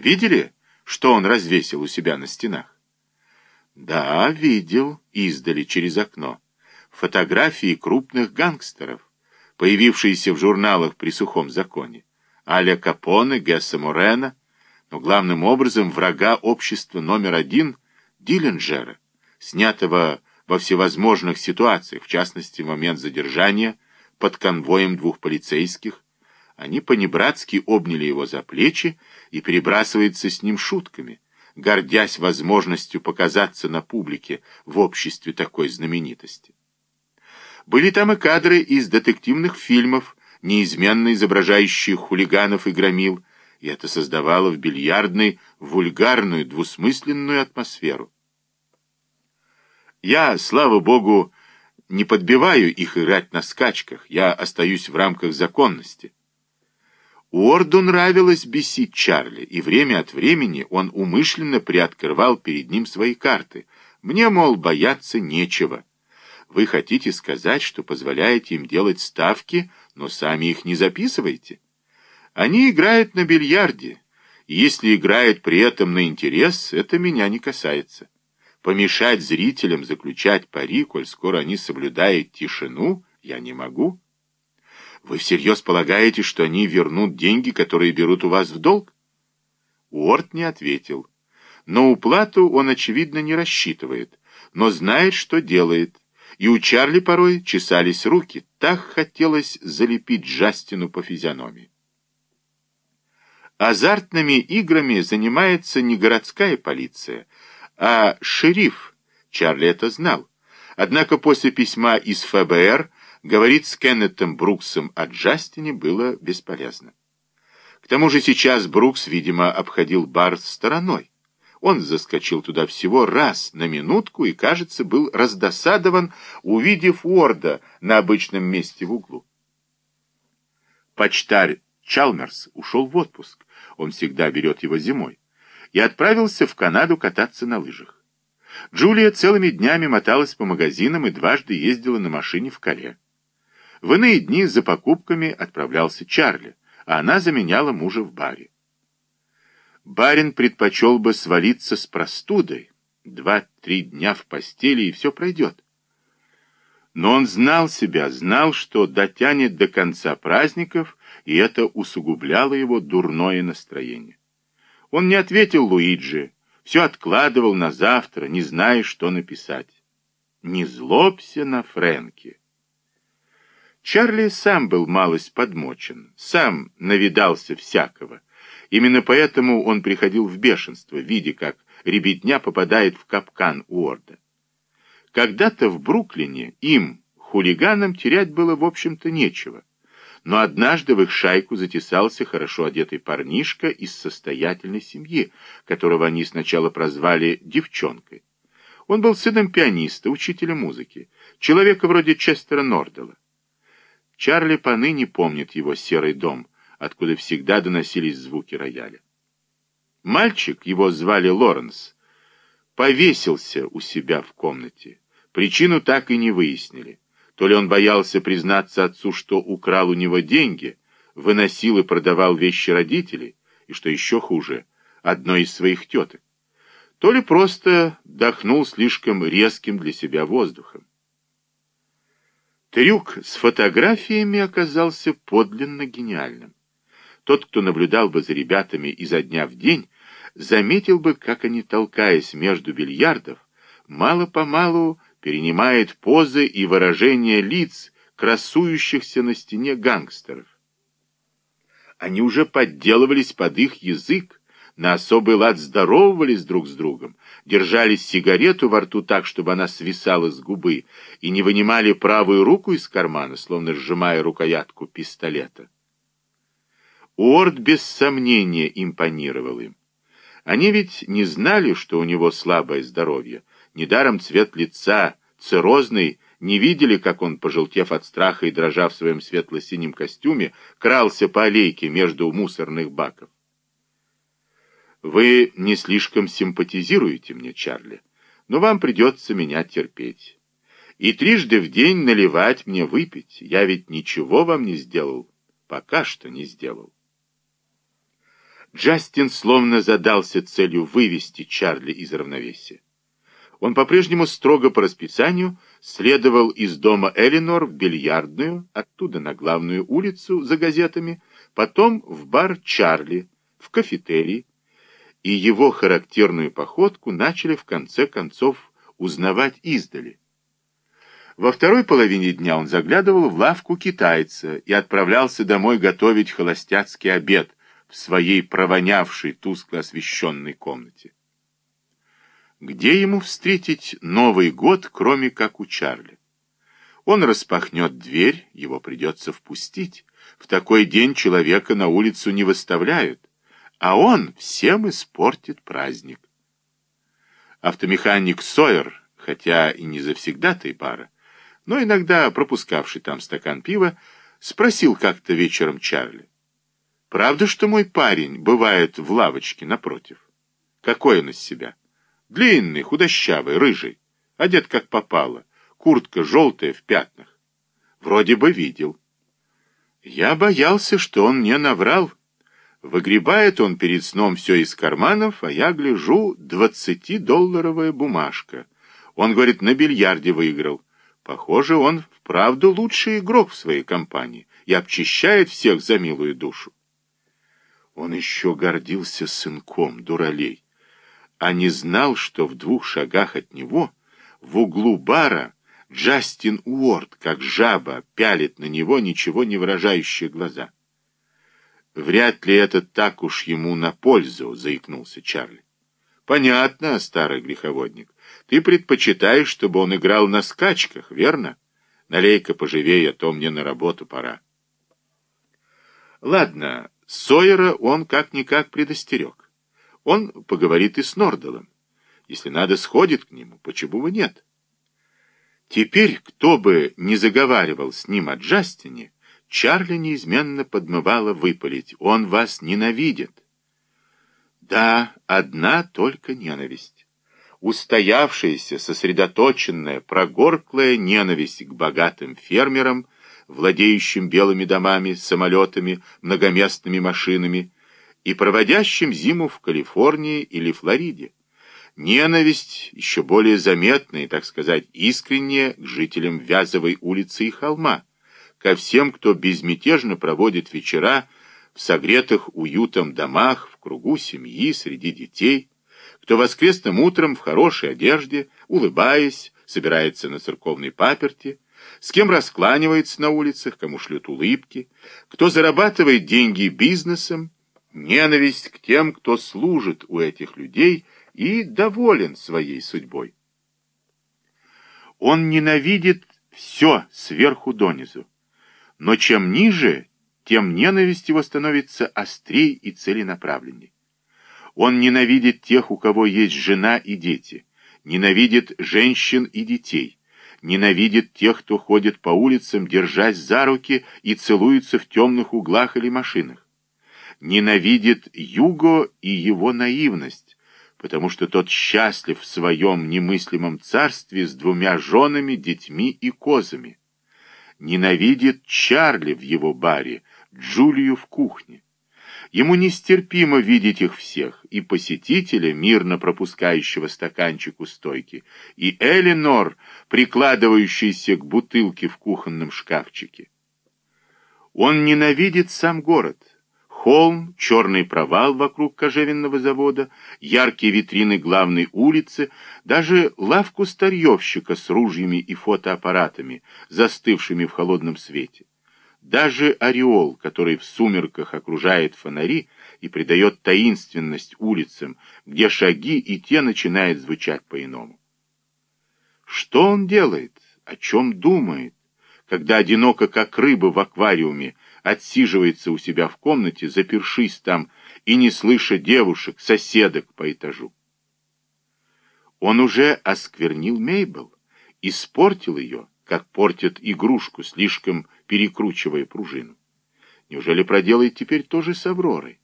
Видели, что он развесил у себя на стенах? Да, видел, издали через окно. Фотографии крупных гангстеров, появившиеся в журналах при сухом законе. Аля Капоне, Гесса Морена, но главным образом врага общества номер один Диллинджера, снятого во всевозможных ситуациях, в частности, момент задержания под конвоем двух полицейских. Они понебратски обняли его за плечи и перебрасываются с ним шутками, гордясь возможностью показаться на публике в обществе такой знаменитости. Были там и кадры из детективных фильмов, неизменно изображающие хулиганов и громил, и это создавало в бильярдной вульгарную, двусмысленную атмосферу. Я, слава богу, не подбиваю их играть на скачках, я остаюсь в рамках законности. Уорду нравилось бесить Чарли, и время от времени он умышленно приоткрывал перед ним свои карты. Мне, мол, бояться нечего. Вы хотите сказать, что позволяете им делать ставки, но сами их не записываете? Они играют на бильярде, если играют при этом на интерес, это меня не касается. Помешать зрителям заключать пари, коль скоро они соблюдают тишину, я не могу. Вы всерьез полагаете, что они вернут деньги, которые берут у вас в долг? Уорд не ответил. Но уплату он, очевидно, не рассчитывает, но знает, что делает. И у Чарли порой чесались руки, так хотелось залепить Джастину по физиономии. Азартными играми занимается не городская полиция, а шериф. Чарли это знал. Однако после письма из ФБР говорить с Кеннетом Бруксом о Джастине было бесполезно. К тому же сейчас Брукс, видимо, обходил бар стороной. Он заскочил туда всего раз на минутку и, кажется, был раздосадован, увидев Уорда на обычном месте в углу. Почтарь Чалмерс ушел в отпуск, он всегда берет его зимой, и отправился в Канаду кататься на лыжах. Джулия целыми днями моталась по магазинам и дважды ездила на машине в Кале. В иные дни за покупками отправлялся Чарли, а она заменяла мужа в баре. Барин предпочел бы свалиться с простудой. Два-три дня в постели, и все пройдет. Но он знал себя, знал, что дотянет до конца праздников, и это усугубляло его дурное настроение. Он не ответил Луиджи, все откладывал на завтра, не зная, что написать. «Не злобся на Фрэнки». Чарли сам был малость подмочен, сам навидался всякого. Именно поэтому он приходил в бешенство, видя, как ребятня попадает в капкан Уорда. Когда-то в Бруклине им, хулиганам, терять было, в общем-то, нечего. Но однажды в их шайку затесался хорошо одетый парнишка из состоятельной семьи, которого они сначала прозвали «девчонкой». Он был сыном пианиста, учителя музыки, человека вроде Честера Нордела. Чарли поныне помнит его серый дом, откуда всегда доносились звуки рояля. Мальчик, его звали Лоренс, повесился у себя в комнате. Причину так и не выяснили. То ли он боялся признаться отцу, что украл у него деньги, выносил и продавал вещи родителей, и, что еще хуже, одной из своих теток, то ли просто дохнул слишком резким для себя воздухом. Трюк с фотографиями оказался подлинно гениальным. Тот, кто наблюдал бы за ребятами изо дня в день, заметил бы, как они, толкаясь между бильярдов, мало-помалу перенимает позы и выражения лиц, красующихся на стене гангстеров. Они уже подделывались под их язык, на особый лад здоровались друг с другом, держали сигарету во рту так, чтобы она свисала с губы, и не вынимали правую руку из кармана, словно сжимая рукоятку пистолета. Уорд без сомнения импонировал им. Они ведь не знали, что у него слабое здоровье. Недаром цвет лица, циррозный, не видели, как он, пожелтев от страха и дрожа в своем светло-синем костюме, крался по аллейке между мусорных баков. Вы не слишком симпатизируете мне, Чарли, но вам придется меня терпеть. И трижды в день наливать мне выпить. Я ведь ничего вам не сделал, пока что не сделал. Джастин словно задался целью вывести Чарли из равновесия. Он по-прежнему строго по расписанию следовал из дома Элинор в бильярдную, оттуда на главную улицу за газетами, потом в бар Чарли, в кафетерий, и его характерную походку начали в конце концов узнавать издали. Во второй половине дня он заглядывал в лавку китайца и отправлялся домой готовить холостяцкий обед в своей провонявшей тускло освещенной комнате. Где ему встретить Новый год, кроме как у Чарли? Он распахнет дверь, его придется впустить. В такой день человека на улицу не выставляют, а он всем испортит праздник. Автомеханик Сойер, хотя и не завсегдатый бара, но иногда пропускавший там стакан пива, спросил как-то вечером Чарли. «Правда, что мой парень бывает в лавочке напротив? Какой он из себя? Длинный, худощавый, рыжий, одет как попало, куртка желтая в пятнах. Вроде бы видел». Я боялся, что он мне наврал. Выгребает он перед сном все из карманов, а я гляжу, двадцатидолларовая бумажка. Он, говорит, на бильярде выиграл. Похоже, он вправду лучший игрок в своей компании и обчищает всех за милую душу. Он еще гордился сынком, дуралей, а не знал, что в двух шагах от него, в углу бара, Джастин Уорд, как жаба, пялит на него ничего не выражающие глаза. «Вряд ли это так уж ему на пользу», — заикнулся Чарли. «Понятно, старый греховодник. Ты предпочитаешь, чтобы он играл на скачках, верно? Налей-ка поживее, а то мне на работу пора». Ладно, Сойера он как-никак предостерег. Он поговорит и с Нордалом. Если надо, сходит к нему, почему бы нет? Теперь, кто бы не заговаривал с ним о Джастине, Чарли неизменно подмывала выпалить. Он вас ненавидит. Да, одна только ненависть. Устоявшаяся, сосредоточенная, прогорклая ненависть к богатым фермерам, владеющим белыми домами, самолетами, многоместными машинами и проводящим зиму в Калифорнии или Флориде. Ненависть еще более заметная так сказать, искренняя к жителям Вязовой улицы и холма, ко всем, кто безмятежно проводит вечера в согретых уютом домах, в кругу семьи, среди детей, кто воскресным утром в хорошей одежде, улыбаясь, собирается на церковной паперти, с кем раскланивается на улицах, кому шлют улыбки, кто зарабатывает деньги бизнесом, ненависть к тем, кто служит у этих людей и доволен своей судьбой. Он ненавидит все сверху донизу. Но чем ниже, тем ненависть его становится острей и целенаправленней. Он ненавидит тех, у кого есть жена и дети, ненавидит женщин и детей, ненавидит тех, кто ходит по улицам, держась за руки и целуется в темных углах или машинах. Ненавидит Юго и его наивность, потому что тот счастлив в своем немыслимом царстве с двумя женами, детьми и козами ненавидит Чарли в его баре, Джулию в кухне. Ему нестерпимо видеть их всех, и посетителя, мирно пропускающего стаканчик у стойки, и Эленор, прикладывающийся к бутылке в кухонном шкафчике. Он ненавидит сам город, Холм, черный провал вокруг кожевенного завода, яркие витрины главной улицы, даже лавку старьевщика с ружьями и фотоаппаратами, застывшими в холодном свете. Даже ореол, который в сумерках окружает фонари и придает таинственность улицам, где шаги и те начинают звучать по-иному. Что он делает? О чем думает? Когда одиноко, как рыба в аквариуме, отсиживается у себя в комнате, запершись там и не слыша девушек, соседок по этажу. Он уже осквернил Мейбл, испортил ее, как портят игрушку, слишком перекручивая пружину. Неужели проделает теперь то же с Авророй?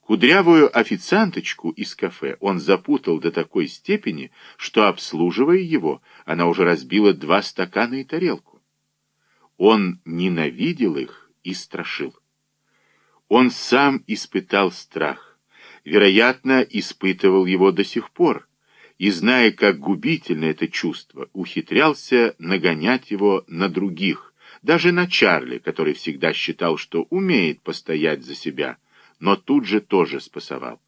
Кудрявую официанточку из кафе он запутал до такой степени, что, обслуживая его, она уже разбила два стакана и тарелку. Он ненавидел их, и страшил. Он сам испытал страх, вероятно, испытывал его до сих пор, и, зная, как губительно это чувство, ухитрялся нагонять его на других, даже на Чарли, который всегда считал, что умеет постоять за себя, но тут же тоже спасовал.